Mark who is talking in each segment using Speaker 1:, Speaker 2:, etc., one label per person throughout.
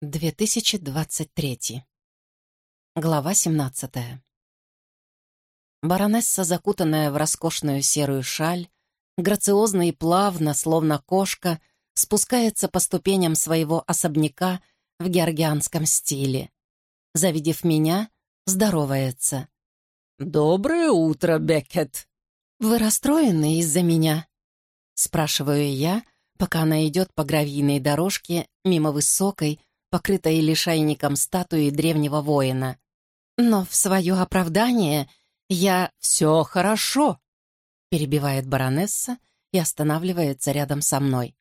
Speaker 1: 2023. Глава 17. Баронесса, закутанная в роскошную серую шаль, грациозно и плавно, словно кошка, спускается по ступеням своего особняка в георгианском стиле. Завидев меня, здоровается.
Speaker 2: «Доброе утро, Беккет!»
Speaker 1: «Вы расстроены из-за меня?» Спрашиваю я, пока она идет по гравийной дорожке мимо высокой, покрытой лишайником статуи древнего воина. Но в свое оправдание я
Speaker 2: «Все хорошо», —
Speaker 1: перебивает баронесса и останавливается рядом со мной.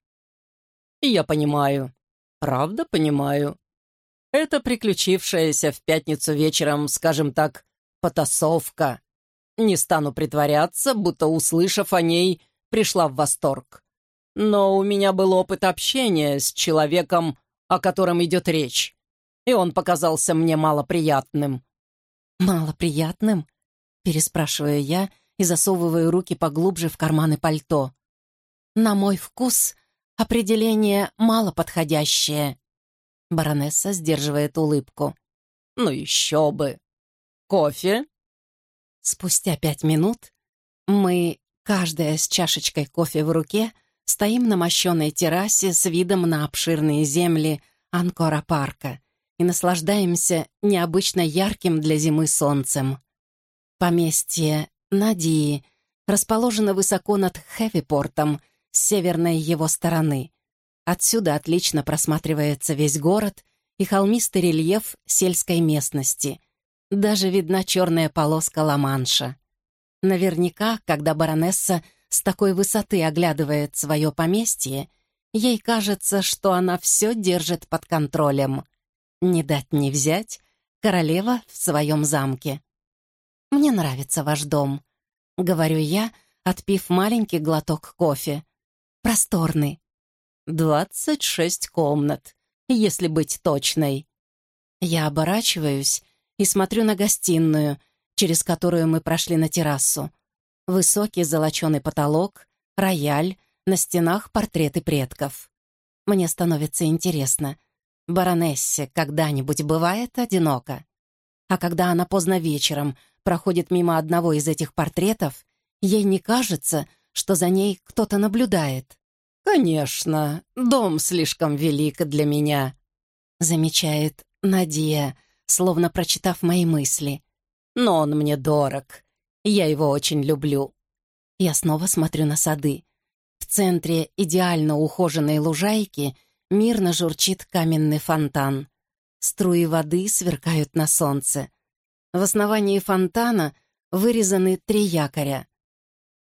Speaker 2: «Я понимаю. Правда понимаю. Это приключившаяся в пятницу вечером, скажем так, потасовка. Не стану притворяться, будто, услышав о ней, пришла в восторг. Но у меня был опыт общения с человеком, о котором идет речь, и он показался мне малоприятным».
Speaker 1: «Малоприятным?» — переспрашиваю я и засовываю руки поглубже в карманы пальто. «На мой вкус определение малоподходящее». Баронесса сдерживает улыбку.
Speaker 2: «Ну еще бы! Кофе?»
Speaker 1: Спустя пять минут мы, каждая с чашечкой кофе в руке, — Стоим на мощенной террасе с видом на обширные земли Анкора-парка и наслаждаемся необычно ярким для зимы солнцем. Поместье Надии расположено высоко над Хэвипортом с северной его стороны. Отсюда отлично просматривается весь город и холмистый рельеф сельской местности. Даже видна черная полоска Ла-Манша. Наверняка, когда баронесса с такой высоты оглядывает свое поместье, ей кажется, что она все держит под контролем. Не дать не взять, королева в своем замке. «Мне нравится ваш дом», — говорю я, отпив маленький глоток кофе. «Просторный».
Speaker 2: «Двадцать шесть комнат, если быть точной».
Speaker 1: Я оборачиваюсь и смотрю на гостиную, через которую мы прошли на террасу. Высокий золоченый потолок, рояль, на стенах портреты предков. Мне становится интересно, баронессе когда-нибудь бывает одиноко? А когда она поздно вечером проходит мимо одного из этих портретов, ей не кажется, что за ней кто-то наблюдает.
Speaker 2: «Конечно, дом слишком велик для меня», —
Speaker 1: замечает Надия, словно прочитав мои мысли.
Speaker 2: «Но он мне дорог. Я его очень люблю».
Speaker 1: Я снова смотрю на сады. В центре идеально ухоженной лужайки мирно журчит каменный фонтан. Струи воды сверкают на солнце. В основании фонтана вырезаны три якоря.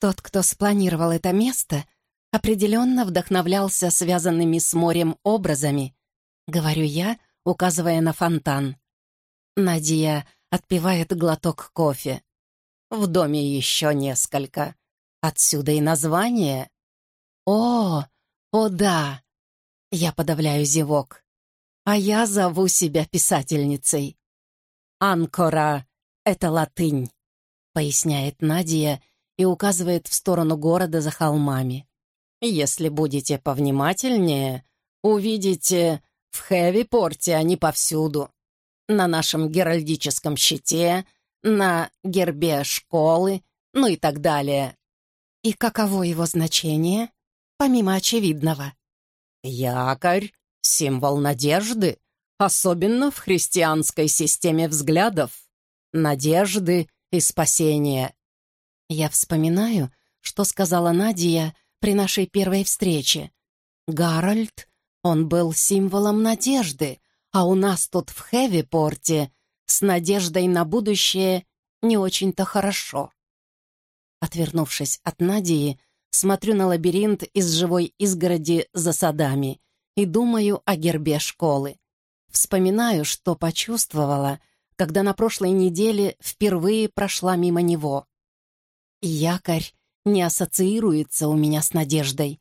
Speaker 1: Тот, кто спланировал это место, определенно вдохновлялся связанными с морем образами, говорю я, указывая на фонтан. Надя отпивает глоток кофе.
Speaker 2: В доме еще несколько. Отсюда и название.
Speaker 1: О, о да. Я подавляю зевок. А я зову себя писательницей.
Speaker 2: Анкора — это латынь,
Speaker 1: поясняет Надя и указывает в сторону города за холмами.
Speaker 2: Если будете повнимательнее, увидите в Хэви-порте они повсюду. На нашем геральдическом щите — на гербе школы, ну и так далее.
Speaker 1: И каково его значение, помимо очевидного?
Speaker 2: Якорь — символ надежды, особенно в христианской системе взглядов. Надежды и спасения.
Speaker 1: Я вспоминаю, что сказала Надя при нашей первой встрече. Гарольд, он был символом надежды, а у нас тут в Хэви-порте с надеждой на будущее не очень-то хорошо. Отвернувшись от Надии, смотрю на лабиринт из живой изгороди за садами и думаю о гербе школы. Вспоминаю, что почувствовала, когда на прошлой неделе впервые прошла мимо него. Якорь не ассоциируется у меня с надеждой.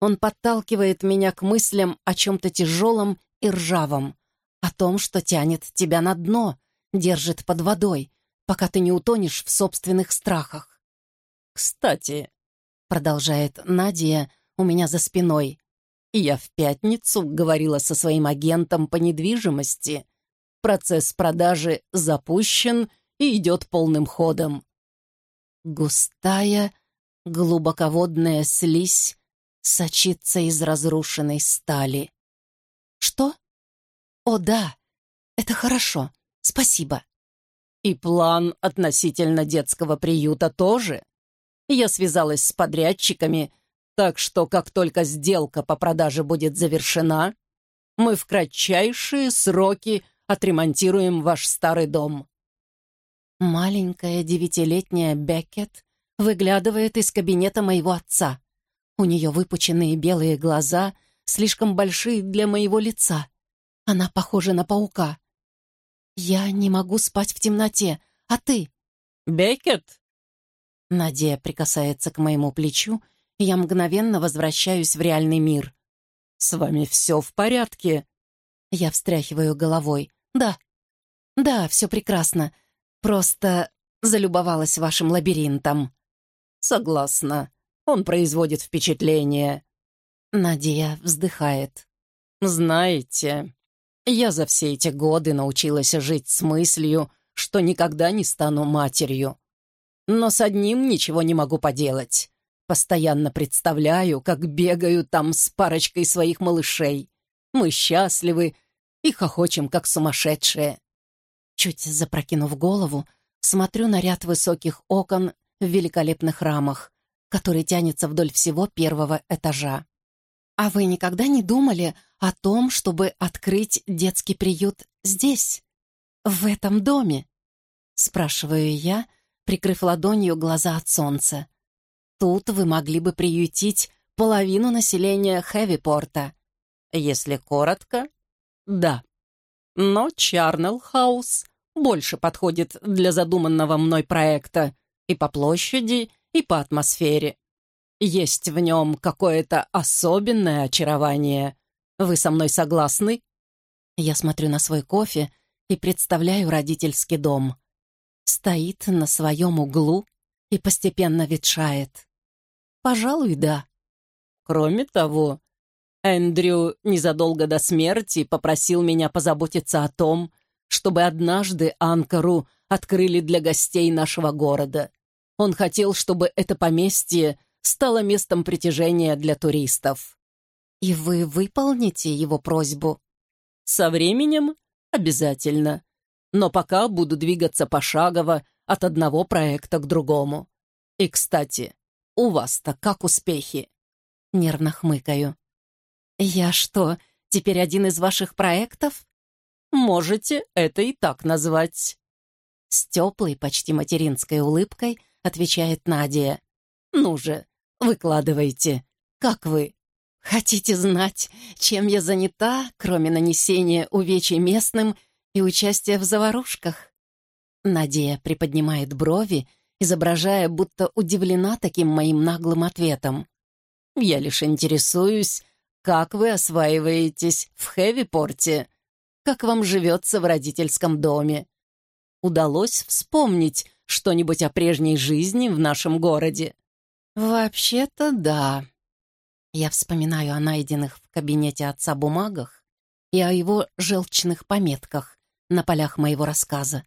Speaker 1: Он подталкивает меня к мыслям о чем-то тяжелом и ржавом, о том, что тянет тебя на дно, держит под водой, пока ты не утонешь в собственных страхах.
Speaker 2: «Кстати», —
Speaker 1: продолжает Надя у меня за спиной,
Speaker 2: Я в пятницу говорила со своим агентом по недвижимости. Процесс продажи запущен и идет полным ходом.
Speaker 1: Густая, глубоководная слизь сочится из разрушенной стали. Что? О, да, это хорошо, спасибо.
Speaker 2: И план относительно детского приюта тоже. Я связалась с подрядчиками, так что как только сделка по продаже будет завершена, мы в кратчайшие сроки отремонтируем ваш старый дом.
Speaker 1: Маленькая девятилетняя Беккет выглядывает из кабинета моего отца. У нее выпученные белые глаза, слишком большие для моего лица. Она похожа на паука. Я не могу спать в темноте, а ты?
Speaker 2: Беккет?
Speaker 1: Надя прикасается к моему плечу, и я мгновенно возвращаюсь в реальный мир.
Speaker 2: «С вами все в порядке?»
Speaker 1: Я встряхиваю головой. «Да, да, все прекрасно. Просто залюбовалась вашим лабиринтом».
Speaker 2: «Согласна. Он производит впечатление».
Speaker 1: Надя вздыхает.
Speaker 2: «Знаете, я за все эти годы научилась жить с мыслью, что никогда не стану матерью. Но с одним ничего не могу поделать. Постоянно представляю, как бегаю там с парочкой своих малышей. Мы счастливы и хохочем, как сумасшедшие.
Speaker 1: Чуть запрокинув голову, смотрю на ряд высоких окон в великолепных рамах, который тянется вдоль всего первого этажа. «А вы никогда не думали о том, чтобы открыть детский приют здесь, в этом доме?» Спрашиваю я, прикрыв ладонью глаза от солнца. «Тут вы могли бы приютить половину населения Хэвипорта».
Speaker 2: Если коротко, да. Но Чарнелл-хаус больше подходит для задуманного мной проекта и по площади, и по атмосфере. Есть в нем какое-то особенное очарование. Вы со мной согласны?
Speaker 1: Я смотрю на свой кофе и представляю родительский дом. Стоит на своем углу и постепенно ветшает. Пожалуй, да.
Speaker 2: Кроме того, Эндрю незадолго до смерти попросил меня позаботиться о том, чтобы однажды Анкару открыли для гостей нашего города. Он хотел, чтобы это поместье стало местом притяжения для туристов.
Speaker 1: И вы выполните его просьбу?
Speaker 2: Со временем обязательно. Но пока буду двигаться пошагово от одного проекта к другому. И, кстати, у вас-то как успехи?
Speaker 1: Нервно хмыкаю. «Я что, теперь один из ваших проектов?»
Speaker 2: «Можете это и так назвать».
Speaker 1: С теплой, почти материнской улыбкой отвечает Надя.
Speaker 2: «Ну же, выкладывайте. Как вы?»
Speaker 1: «Хотите знать, чем я занята, кроме нанесения увечий местным и участия в заварушках?» Надя приподнимает брови, изображая, будто удивлена таким моим наглым ответом.
Speaker 2: «Я лишь интересуюсь, как вы осваиваетесь в Хэви-порте? Как вам живется в родительском доме? Удалось вспомнить что-нибудь о прежней жизни в нашем городе?
Speaker 1: Вообще-то да. Я вспоминаю о найденных в кабинете отца бумагах и о его желчных пометках на полях моего рассказа.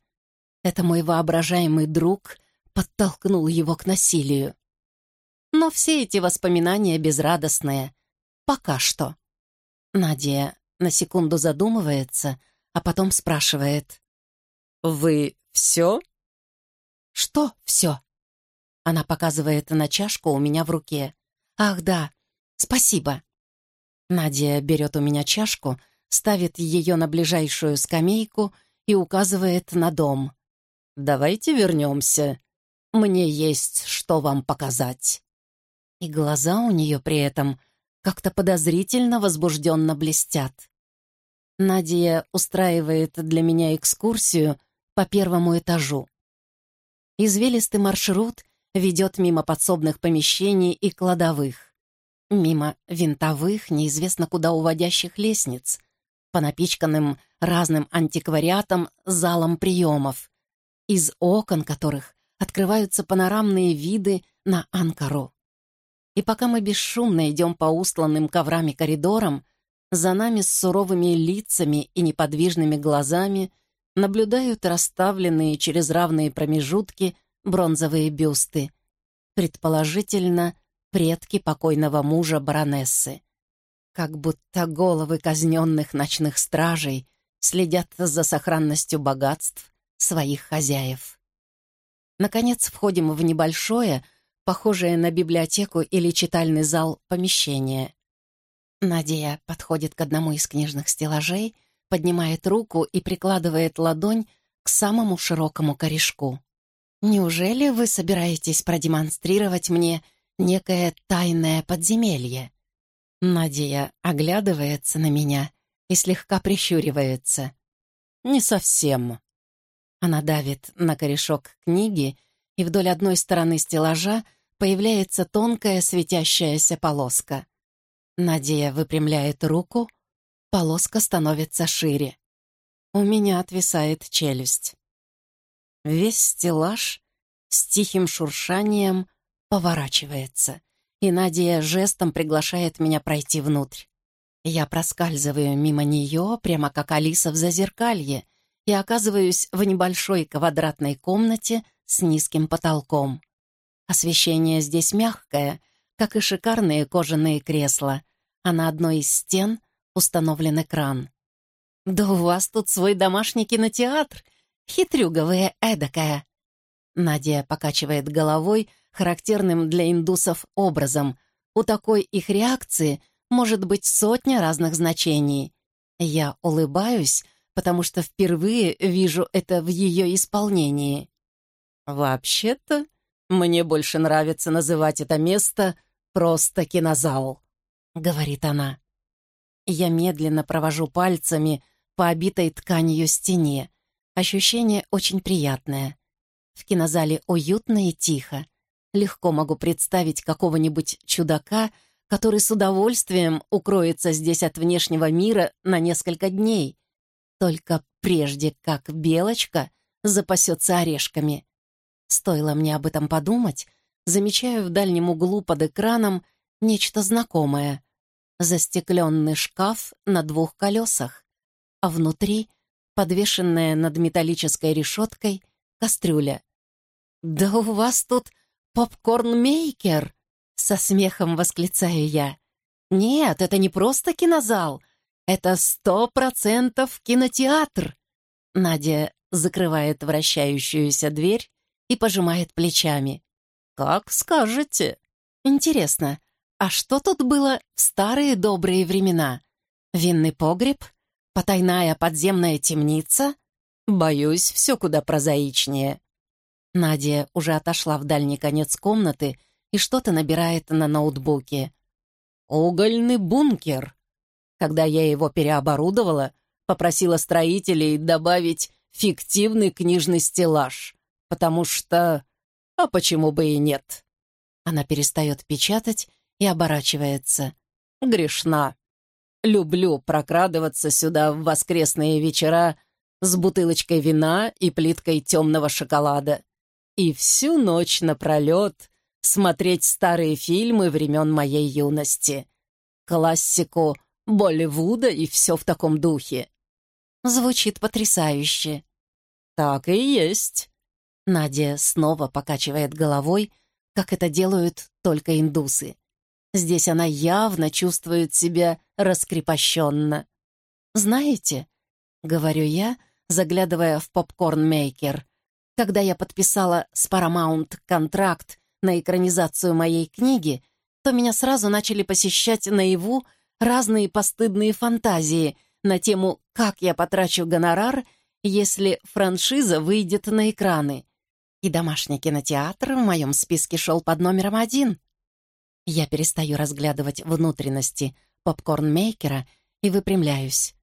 Speaker 1: Это мой воображаемый друг подтолкнул его к насилию. Но все эти воспоминания безрадостные, Пока что. Надя на секунду задумывается, а потом спрашивает.
Speaker 2: «Вы все?»
Speaker 1: «Что все?» Она показывает на чашку у меня в руке. «Ах, да, спасибо». Надя берет у меня чашку, ставит ее на ближайшую скамейку и указывает на дом.
Speaker 2: «Давайте вернемся. Мне есть что вам показать».
Speaker 1: И глаза у нее при этом как-то подозрительно возбужденно блестят. Надя устраивает для меня экскурсию по первому этажу. Извилистый маршрут ведет мимо подсобных помещений и кладовых, мимо винтовых, неизвестно куда уводящих лестниц, по напичканным разным антиквариатом залам приемов, из окон которых открываются панорамные виды на Анкару. И пока мы бесшумно идем по устланным коврами коридорам, за нами с суровыми лицами и неподвижными глазами наблюдают расставленные через равные промежутки бронзовые бюсты, предположительно, предки покойного мужа баронессы. Как будто головы казненных ночных стражей следят за сохранностью богатств своих хозяев. Наконец входим в небольшое, похожее на библиотеку или читальный зал, помещение. Надя подходит к одному из книжных стеллажей, поднимает руку и прикладывает ладонь к самому широкому корешку. «Неужели вы собираетесь продемонстрировать мне некое тайное подземелье?» Надя оглядывается на меня и слегка прищуривается. «Не совсем». Она давит на корешок книги, и вдоль одной стороны стеллажа появляется тонкая светящаяся полоска. Надя выпрямляет руку, полоска становится шире. У меня отвисает челюсть. Весь стеллаж с тихим шуршанием поворачивается, и Надя жестом приглашает меня пройти внутрь. Я проскальзываю мимо нее, прямо как Алиса в зазеркалье, и оказываюсь в небольшой квадратной комнате с низким потолком. Освещение здесь мягкое, как и шикарные кожаные кресла, а на одной из стен установлен экран. «Да у вас тут свой домашний кинотеатр, хитрюговая эдакая!» Надя покачивает головой характерным для индусов образом. У такой их реакции может быть сотня разных значений. Я улыбаюсь, потому что впервые вижу это в ее исполнении. «Вообще-то, мне больше нравится называть это место просто кинозал», — говорит она. Я медленно провожу пальцами по обитой тканью стене. Ощущение очень приятное. В кинозале уютно и тихо. Легко могу представить какого-нибудь чудака, который с удовольствием укроется здесь от внешнего мира на несколько дней. Только прежде как белочка запасется орешками. Стоило мне об этом подумать, замечаю в дальнем углу под экраном нечто знакомое. Застекленный шкаф на двух колесах, а внутри, подвешенная над металлической решеткой, кастрюля. «Да у вас тут попкорн-мейкер!» — со смехом восклицаю я. «Нет, это не просто кинозал, это сто процентов кинотеатр!» Надя закрывает вращающуюся дверь и пожимает плечами. «Как скажете!» «Интересно, а что тут было в старые добрые времена? Винный погреб? Потайная подземная темница? Боюсь, все куда прозаичнее. Надя уже отошла в дальний конец комнаты и что-то набирает на ноутбуке. «Угольный бункер». Когда я его переоборудовала, попросила строителей добавить фиктивный книжный стеллаж, потому что... А почему бы и нет? Она перестает печатать и оборачивается. Грешна. Люблю прокрадываться сюда в воскресные вечера с бутылочкой вина и плиткой темного шоколада. И всю ночь напролет смотреть старые фильмы времен моей юности. Классику Болливуда и все в таком духе. Звучит потрясающе. Так и есть. Надя снова покачивает головой, как это делают только индусы. Здесь она явно чувствует себя раскрепощенно. «Знаете», — говорю я, заглядывая в попкорн-мейкер, «когда я подписала с Paramount контракт на экранизацию моей книги, то меня сразу начали посещать наяву разные постыдные фантазии на тему «Как я потрачу гонорар», если франшиза выйдет на экраны. И домашний кинотеатр в моем списке шел под номером один. Я перестаю разглядывать внутренности попкорн-мейкера и выпрямляюсь.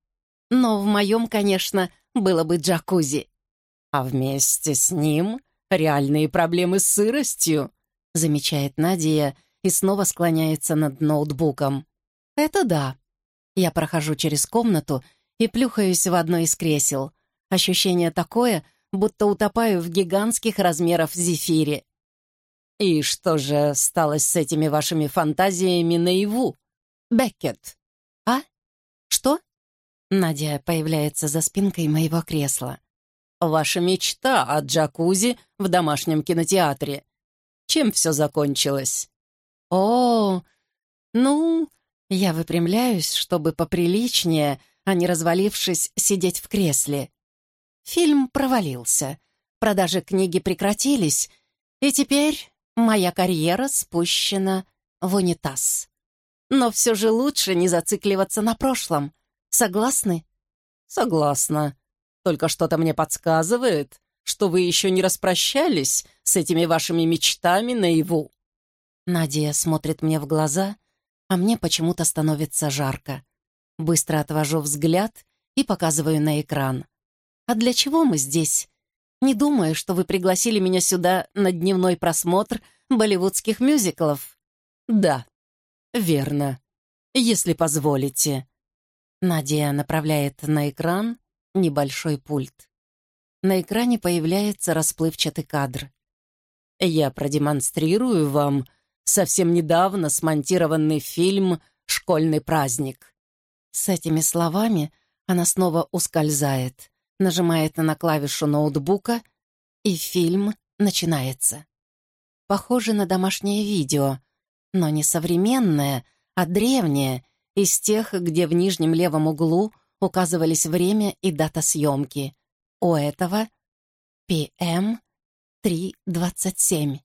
Speaker 1: Но в моем, конечно, было бы джакузи. А вместе с ним реальные проблемы с сыростью, замечает Надя и снова склоняется над ноутбуком. Это да. Я прохожу через комнату и плюхаюсь в одно из кресел. Ощущение такое, будто утопаю в гигантских размеров зефире.
Speaker 2: «И что же стало с этими вашими фантазиями наяву, Беккет?»
Speaker 1: «А? Что?» Надя появляется за спинкой моего кресла.
Speaker 2: «Ваша мечта о джакузи в домашнем кинотеатре. Чем все закончилось?»
Speaker 1: «О, ну...» Я выпрямляюсь, чтобы поприличнее, а не развалившись, сидеть в кресле. Фильм провалился. Продажи книги прекратились, и теперь моя карьера спущена в унитаз. Но все же лучше не зацикливаться на прошлом. Согласны?
Speaker 2: Согласна. Только что-то мне подсказывает, что вы еще не распрощались с этими вашими мечтами наяву.
Speaker 1: Надя смотрит мне в глаза, а мне почему-то становится жарко. Быстро отвожу взгляд и показываю на экран. «А для чего мы здесь? Не думаю, что вы пригласили меня сюда на дневной просмотр болливудских мюзиклов».
Speaker 2: «Да, верно. Если позволите».
Speaker 1: Надя направляет на экран небольшой пульт. На экране появляется расплывчатый кадр.
Speaker 2: «Я продемонстрирую вам совсем недавно смонтированный фильм «Школьный праздник».
Speaker 1: С этими словами она снова ускользает, нажимает на клавишу ноутбука, и фильм начинается. Похоже на домашнее видео, но не современное, а древнее, из тех, где в нижнем левом углу указывались время и дата съемки. У этого PM 327,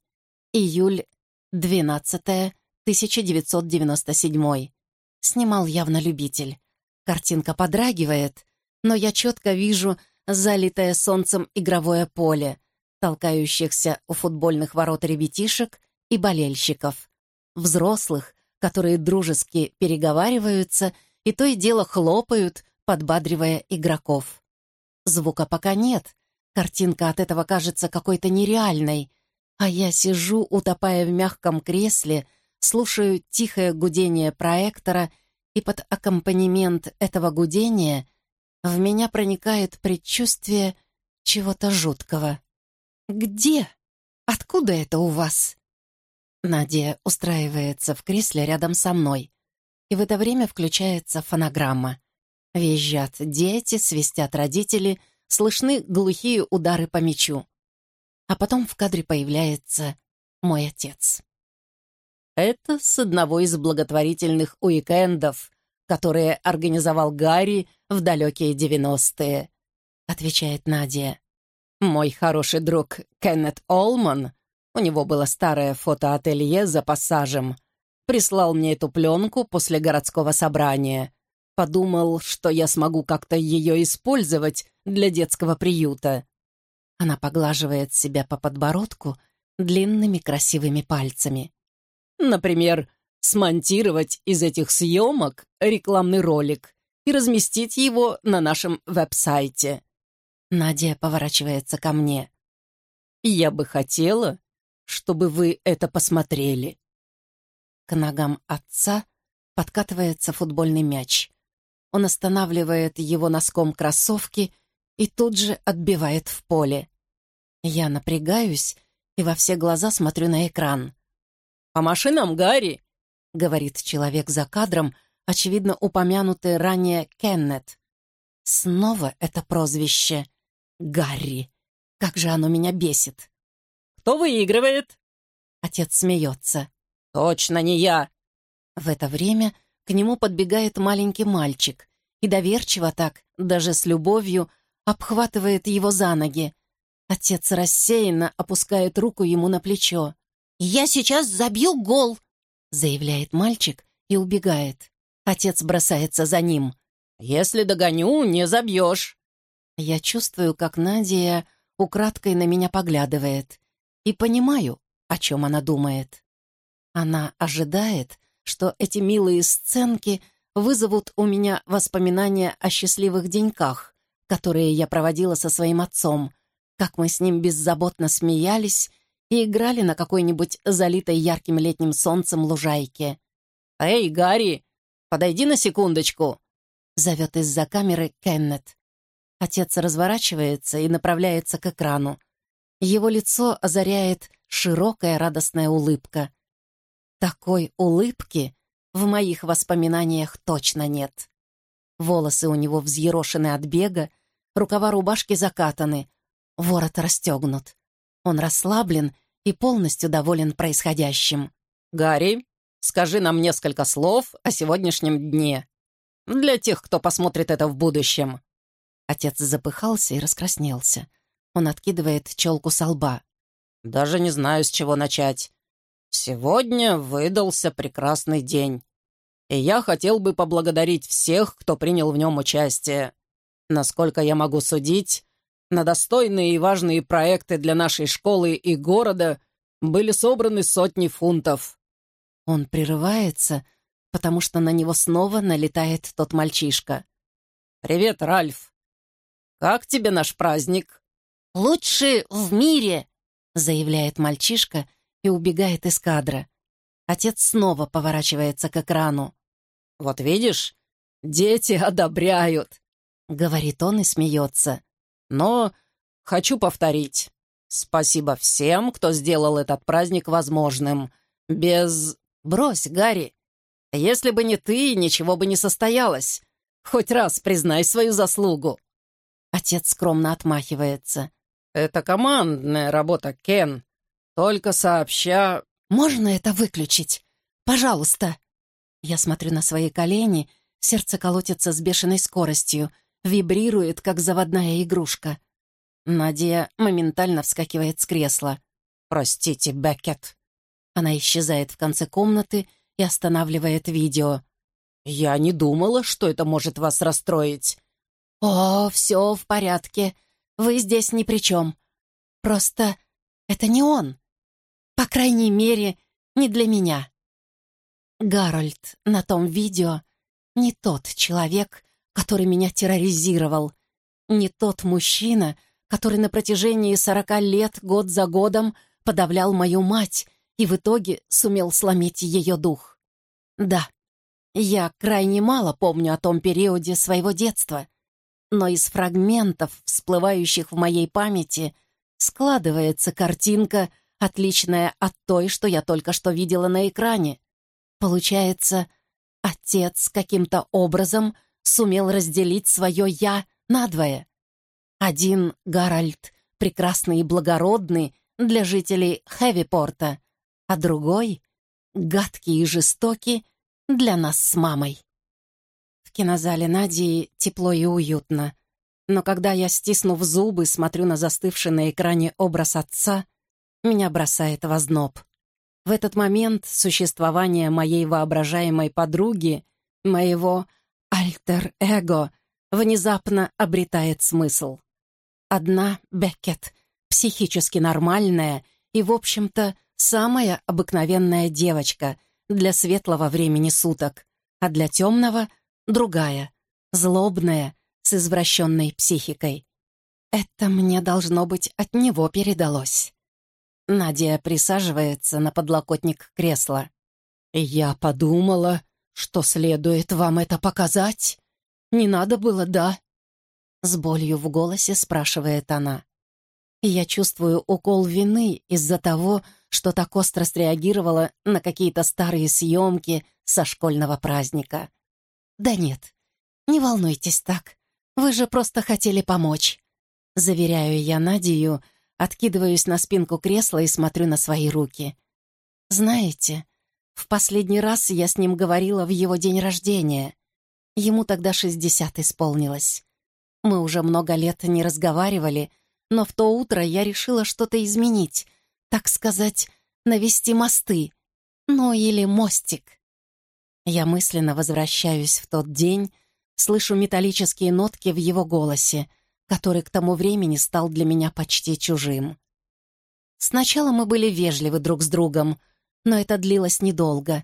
Speaker 1: июль 12 1997. Снимал явно любитель. Картинка подрагивает, но я четко вижу залитое солнцем игровое поле, толкающихся у футбольных ворот ребятишек и болельщиков. Взрослых, которые дружески переговариваются и то и дело хлопают, подбадривая игроков. Звука пока нет, картинка от этого кажется какой-то нереальной, а я сижу, утопая в мягком кресле, слушаю тихое гудение проектора, и под аккомпанемент этого гудения в меня проникает предчувствие чего-то жуткого. «Где? Откуда это у вас?» Надя устраивается в кресле рядом со мной, и в это время включается фонограмма. Визжат дети, свистят родители, слышны глухие удары по мячу. А потом в кадре появляется мой отец.
Speaker 2: Это с одного из благотворительных уикендов, которые организовал Гарри в далекие девяностые, отвечает Надя. Мой хороший друг Кеннет Олман, у него было старое фотоателье за пассажем, прислал мне эту пленку после городского собрания. Подумал, что я смогу как-то ее использовать для детского приюта.
Speaker 1: Она поглаживает себя по подбородку длинными красивыми пальцами.
Speaker 2: Например, смонтировать из этих съемок рекламный ролик и разместить его на нашем веб-сайте.
Speaker 1: Надя поворачивается ко мне.
Speaker 2: Я бы хотела, чтобы вы это посмотрели.
Speaker 1: К ногам отца подкатывается футбольный мяч. Он останавливает его носком кроссовки и тут же отбивает в поле. Я напрягаюсь и во все глаза смотрю на экран.
Speaker 2: «По машинам, Гарри!»
Speaker 1: — говорит человек за кадром, очевидно упомянутый ранее Кеннет. Снова это прозвище. Гарри. Как же оно меня бесит.
Speaker 2: «Кто выигрывает?»
Speaker 1: Отец смеется.
Speaker 2: «Точно не я!»
Speaker 1: В это время к нему подбегает маленький мальчик и доверчиво так, даже с любовью, обхватывает его за ноги. Отец рассеянно опускает руку ему на плечо. «Я сейчас забью гол!» — заявляет мальчик и убегает. Отец бросается за ним.
Speaker 2: «Если догоню, не забьешь!»
Speaker 1: Я чувствую, как Надя украдкой на меня поглядывает, и понимаю, о чем она думает. Она ожидает, что эти милые сценки вызовут у меня воспоминания о счастливых деньках, которые я проводила со своим отцом, как мы с ним беззаботно смеялись и играли на какой-нибудь залитой ярким летним солнцем лужайке.
Speaker 2: «Эй, Гарри, подойди на секундочку!»
Speaker 1: — зовет из-за камеры Кеннет. Отец разворачивается и направляется к экрану. Его лицо озаряет широкая радостная улыбка. Такой улыбки в моих воспоминаниях точно нет. Волосы у него взъерошены от бега, рукава рубашки закатаны, ворот расстегнут. Он расслаблен и полностью доволен происходящим.
Speaker 2: «Гарри, скажи нам несколько слов о сегодняшнем дне. Для тех, кто посмотрит это в будущем».
Speaker 1: Отец запыхался и раскраснелся. Он откидывает челку со лба.
Speaker 2: «Даже не знаю, с чего начать. Сегодня выдался прекрасный день. И я хотел бы поблагодарить всех, кто принял в нем участие. Насколько я могу судить, на достойные и важные проекты для нашей школы и города были собраны сотни фунтов».
Speaker 1: Он прерывается, потому что на него снова налетает тот мальчишка.
Speaker 2: «Привет, Ральф. Как тебе наш праздник?»
Speaker 1: «Лучший в мире!» — заявляет мальчишка и убегает из кадра. Отец снова поворачивается к экрану.
Speaker 2: «Вот видишь, дети одобряют», — говорит он и смеется. «Но хочу повторить. Спасибо всем, кто сделал этот праздник возможным. Без... Брось, Гарри. Если бы не ты, ничего бы не состоялось. Хоть раз признай свою заслугу».
Speaker 1: Отец скромно отмахивается.
Speaker 2: «Это командная работа, Кен. Только сообща...»
Speaker 1: «Можно это выключить? Пожалуйста!» Я смотрю на свои колени, сердце колотится с бешеной скоростью, вибрирует, как заводная игрушка. Надя моментально вскакивает с кресла.
Speaker 2: «Простите, Беккет».
Speaker 1: Она исчезает в конце комнаты и останавливает видео.
Speaker 2: «Я не думала, что это может вас расстроить».
Speaker 1: «О, все в порядке. Вы здесь ни при чем. Просто это не он. По крайней мере, не для меня. Гарольд на том видео не тот человек, который меня терроризировал, не тот мужчина, который на протяжении сорока лет год за годом подавлял мою мать и в итоге сумел сломить ее дух. Да, я крайне мало помню о том периоде своего детства, но из фрагментов, всплывающих в моей памяти, складывается картинка, отличная от той, что я только что видела на экране. Получается, отец каким-то образом сумел разделить свое «я» надвое. Один Гарольд, прекрасный и благородный для жителей Хэвипорта, а другой — гадкий и жестокий для нас с мамой кинозале Надии тепло и уютно. Но когда я, стиснув зубы, смотрю на застывший на экране образ отца, меня бросает в озноб. В этот момент существование моей воображаемой подруги, моего альтер-эго, внезапно обретает смысл. Одна Беккет, психически нормальная и, в общем-то, самая обыкновенная девочка для светлого времени суток, а для темного — другая, злобная, с извращенной психикой. Это мне, должно быть, от него передалось. Надя присаживается на подлокотник кресла. «Я подумала, что следует вам это показать. Не надо было, да?» С болью в голосе спрашивает она. Я чувствую укол вины из-за того, что так остро среагировала на какие-то старые съемки со школьного праздника. «Да нет, не волнуйтесь так. Вы же просто хотели помочь». Заверяю я Надию, откидываюсь на спинку кресла и смотрю на свои руки. «Знаете, в последний раз я с ним говорила в его день рождения. Ему тогда шестьдесят исполнилось. Мы уже много лет не разговаривали, но в то утро я решила что-то изменить, так сказать, навести мосты, ну или мостик. Я мысленно возвращаюсь в тот день, слышу металлические нотки в его голосе, который к тому времени стал для меня почти чужим. Сначала мы были вежливы друг с другом, но это длилось недолго,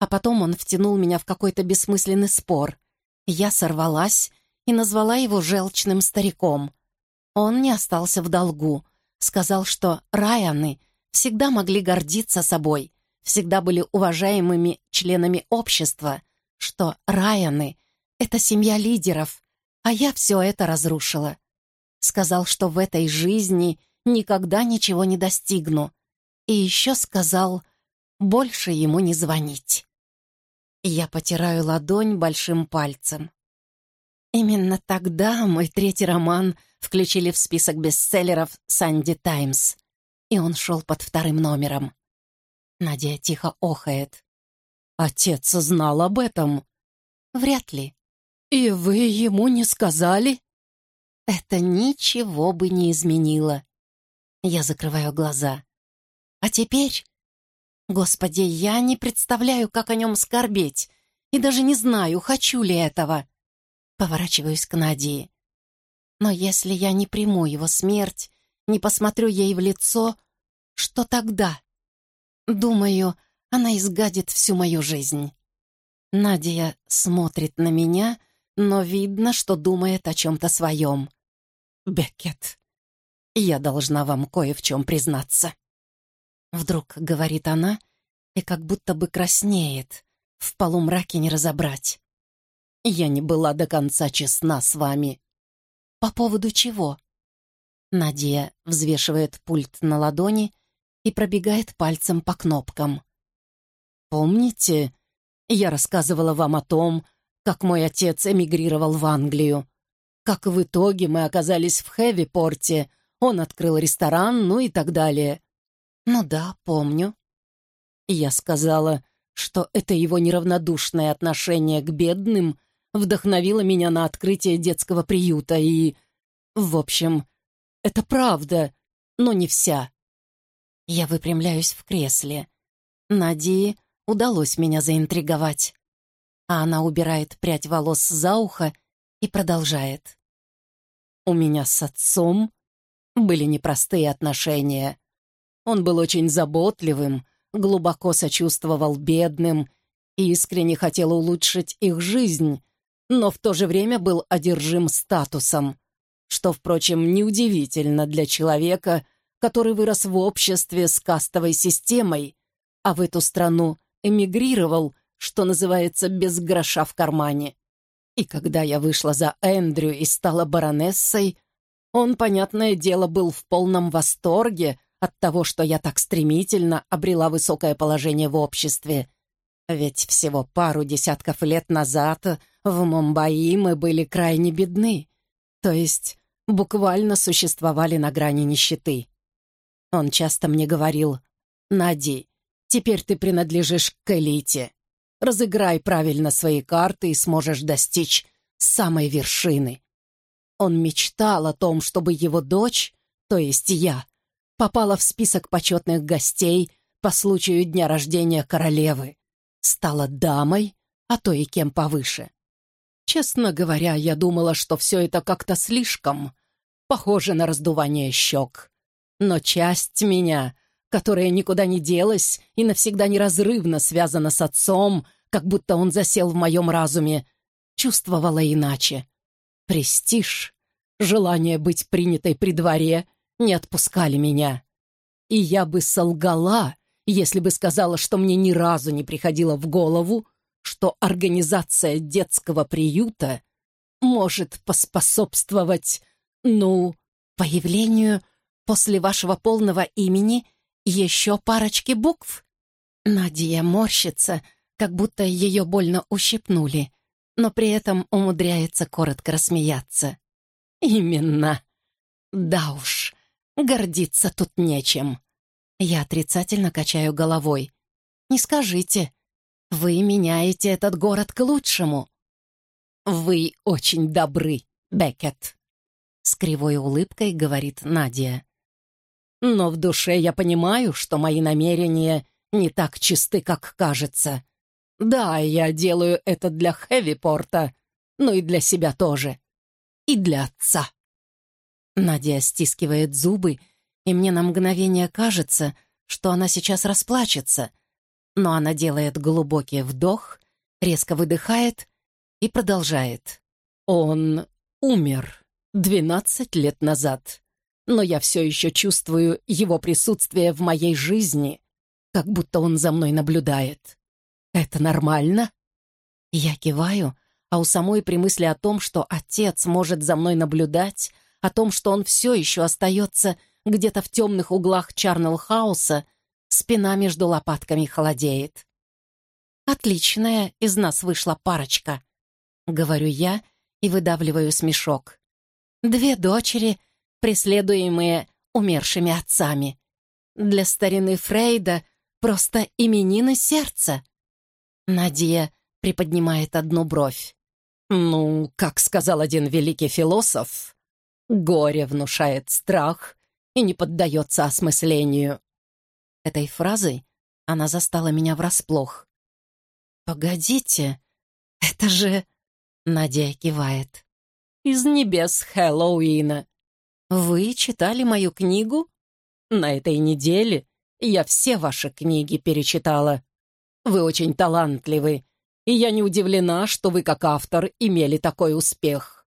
Speaker 1: а потом он втянул меня в какой-то бессмысленный спор. Я сорвалась и назвала его желчным стариком. Он не остался в долгу, сказал, что Райаны всегда могли гордиться собой, всегда были уважаемыми членами общества, что Райаны — это семья лидеров, а я все это разрушила. Сказал, что в этой жизни никогда ничего не достигну. И еще сказал больше ему не звонить. Я потираю ладонь большим пальцем. Именно тогда мой третий роман включили в список бестселлеров «Санди Таймс», и он шел под вторым номером. Надя тихо охает. «Отец знал об этом?» «Вряд ли». «И вы ему не сказали?» «Это ничего бы не изменило». Я закрываю глаза. «А теперь...» «Господи, я не представляю, как о нем скорбеть, и даже не знаю, хочу ли этого». Поворачиваюсь к Надии. «Но если я не приму его смерть, не посмотрю ей в лицо, что тогда?» Думаю, она изгадит всю мою жизнь. Надя смотрит на меня, но видно, что думает о чем-то своем. «Беккет, я должна вам кое в чем признаться». Вдруг говорит она, и как будто бы краснеет. В полумраке не разобрать. Я не была до конца честна с вами. По поводу чего? Надя взвешивает пульт на ладони и пробегает пальцем по кнопкам. «Помните, я рассказывала вам о том, как мой отец эмигрировал в Англию? Как в итоге мы оказались в Хэви-порте, он открыл ресторан, ну и так далее?» «Ну да, помню». Я сказала, что это его неравнодушное отношение к бедным вдохновило меня на открытие детского приюта и... В общем, это правда, но не вся. Я выпрямляюсь в кресле. Надии удалось меня заинтриговать. А она убирает прядь волос за ухо и продолжает. У меня с отцом были непростые отношения. Он был очень заботливым, глубоко сочувствовал бедным и искренне хотел улучшить их жизнь, но в то же время был одержим статусом, что, впрочем, неудивительно для человека, который вырос в обществе с кастовой системой, а в эту страну эмигрировал, что называется, без гроша в кармане. И когда я вышла за Эндрю и стала баронессой, он, понятное дело, был в полном восторге от того, что я так стремительно обрела высокое положение в обществе. Ведь всего пару десятков лет назад в Мумбаи мы были крайне бедны, то есть буквально существовали на грани нищеты. Он часто мне говорил, «Нади, теперь ты принадлежишь к элите. Разыграй правильно свои карты и сможешь достичь самой вершины». Он мечтал о том, чтобы его дочь, то есть я, попала в список почетных гостей по случаю дня рождения королевы, стала дамой, а то и кем повыше. Честно говоря, я думала, что все это как-то слишком похоже на раздувание щек. Но часть меня, которая никуда не делась и навсегда неразрывно связана с отцом, как будто он засел в моем разуме, чувствовала иначе. Престиж, желание быть принятой при дворе не отпускали меня. И я бы солгала, если бы сказала, что мне ни разу не приходило в голову, что организация детского приюта может поспособствовать, ну, появлению После вашего полного имени еще парочки букв. Надя морщится, как будто ее больно ущипнули, но при этом умудряется коротко рассмеяться. Именно. Да уж, гордиться тут нечем. Я отрицательно качаю головой. Не скажите. Вы меняете этот город к лучшему. Вы очень добры, Беккет. С кривой улыбкой говорит Надя. Но в душе я понимаю, что мои намерения не так чисты, как кажется. Да, я делаю это для Хэвипорта, но и для себя тоже. И для отца. Надя стискивает зубы, и мне на мгновение кажется, что она сейчас расплачется. Но она делает глубокий вдох, резко выдыхает и продолжает. Он умер двенадцать лет назад но я все еще чувствую его присутствие в моей жизни, как будто он за мной наблюдает. Это нормально? Я киваю, а у самой при мысли о том, что отец может за мной наблюдать, о том, что он все еще остается где-то в темных углах Чарнелл-хауса, спина между лопатками холодеет. «Отличная из нас вышла парочка», — говорю я и выдавливаю смешок. «Две дочери, преследуемые умершими отцами. Для старины Фрейда просто именины сердца». Надя приподнимает одну бровь.
Speaker 2: «Ну, как сказал один великий философ, горе внушает страх и не поддается осмыслению».
Speaker 1: Этой фразой она застала меня врасплох. «Погодите, это же...» Надя кивает.
Speaker 2: «Из небес Хэллоуина.
Speaker 1: Вы читали мою книгу?»
Speaker 2: «На этой неделе я все ваши книги перечитала. Вы очень талантливы, и я не удивлена, что вы, как автор, имели такой успех».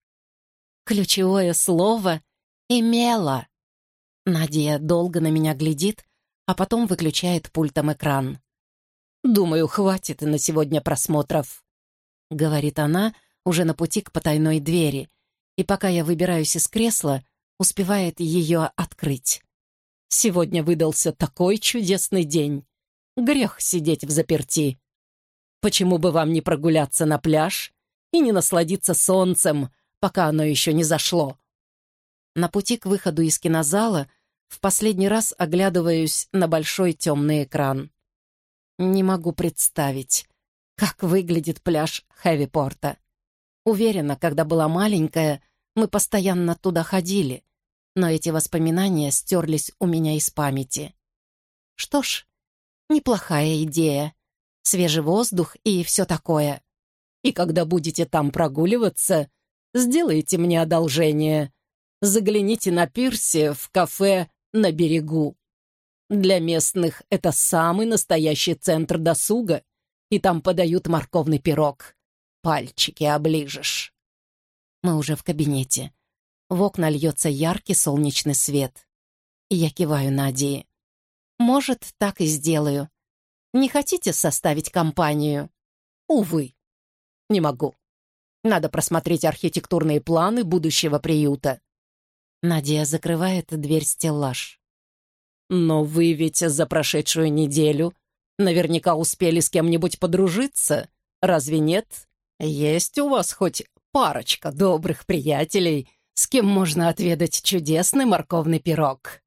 Speaker 1: Ключевое слово «имела». Надя долго на меня глядит, а потом выключает пультом экран.
Speaker 2: «Думаю, хватит на сегодня просмотров», —
Speaker 1: говорит она уже на пути к потайной двери, и пока я выбираюсь из кресла, успевает ее открыть.
Speaker 2: «Сегодня выдался такой чудесный день. Грех сидеть в заперти. Почему бы вам не прогуляться на пляж и не насладиться солнцем, пока оно еще не зашло?»
Speaker 1: На пути к выходу из кинозала — в последний раз оглядываюсь на большой темный экран. Не могу представить, как выглядит пляж Хэвипорта. Уверена, когда была маленькая, мы постоянно туда ходили, но эти воспоминания стерлись у меня из памяти. Что ж, неплохая идея. Свежий воздух и все такое.
Speaker 2: И когда будете там прогуливаться, сделайте мне одолжение. Загляните на пирсе в кафе на берегу. Для местных это самый настоящий центр досуга, и там подают морковный пирог. Пальчики оближешь.
Speaker 1: Мы уже в кабинете. В окна льется яркий солнечный свет. И я киваю Надии. Может, так и сделаю. Не хотите составить компанию?
Speaker 2: Увы, не могу. Надо просмотреть архитектурные планы будущего приюта.
Speaker 1: Надя закрывает дверь стеллаж.
Speaker 2: «Но вы ведь за прошедшую неделю наверняка успели с кем-нибудь подружиться, разве нет? Есть у вас хоть парочка добрых приятелей, с кем можно отведать чудесный морковный пирог?»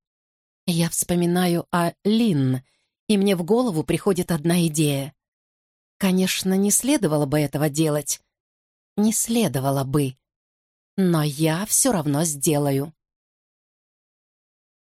Speaker 1: Я вспоминаю о Лин, и мне в голову приходит одна идея. Конечно, не следовало бы этого делать. Не следовало бы. Но я все равно сделаю.